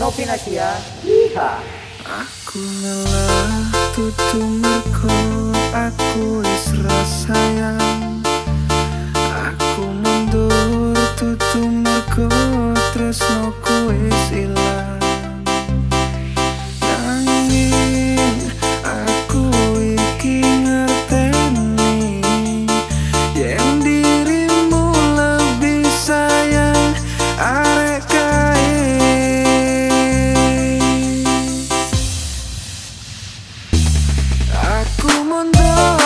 Novina Sia Iha. Aku lelah tutu merko aku isra sayang mundo.